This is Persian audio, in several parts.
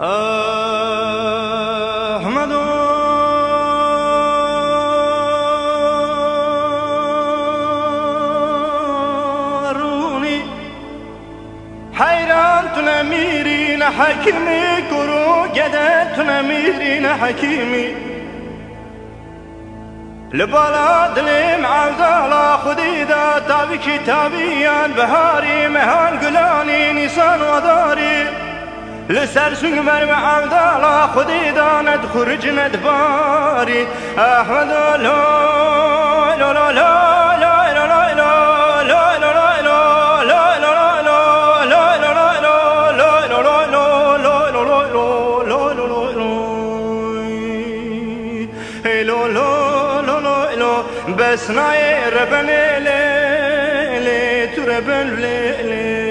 احمد. رونی. حیران تو نمیری نه حکیمی. کرو گده تو نمیری نه حکیمی. لبلاد نیم عزالا خودی دا. تابی کتابیان بهاری مهان گلانی نیسان و داری. لسر سنگ مرم عبدالا خودی داند خروج ندباری احمد لا لا لا لا بس ناير بن ليلي تربن ليلي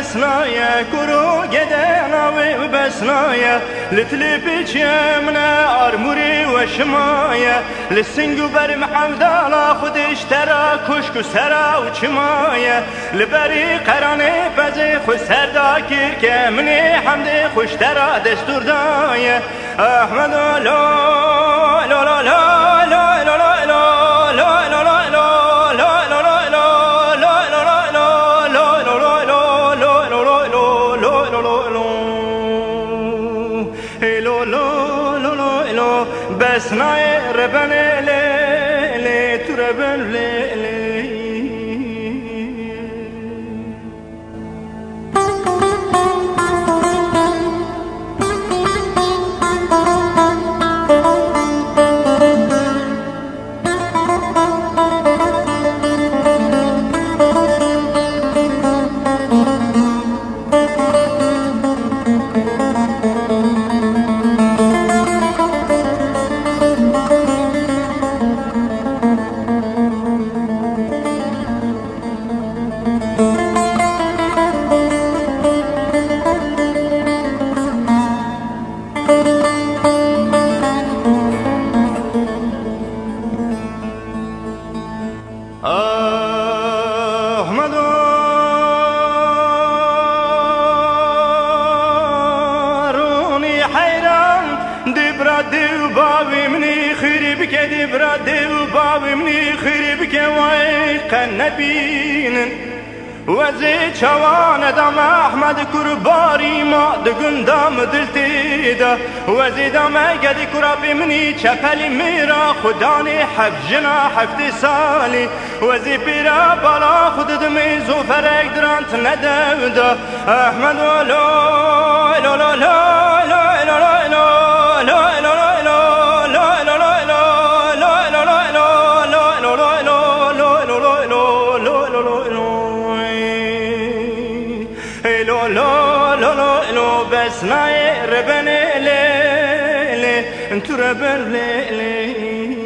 بسنايا كرو قدنا وبسنايا لتلبي جمنا أرمري وشمايا للسنجو بر محمدانا خودش ترا كشك سرا وشمايا لبري قراني بزي خوش سردا كير كمني حمدي خوش ترا دستور دايا أحمد لا لا هلو لو لو لو لو بس ناي ربن لي لي تربن لي لي احمد رونی حیران دبرا دیو باوی منی خیری بکه دبرا دیو باوی منی خیری که وای قنبینن وزی چوان دم احمد کرباری ما دگندم دلتی دا وزیدا مگدی کرا منی چپلی میرا خدان حف جنا هفت سالی. وزی پیرا بالا خود دمی زوفر درانت ندم دا احمد و لو لو لو لو. اسمعي ربن ليلي انتو ربن ليلي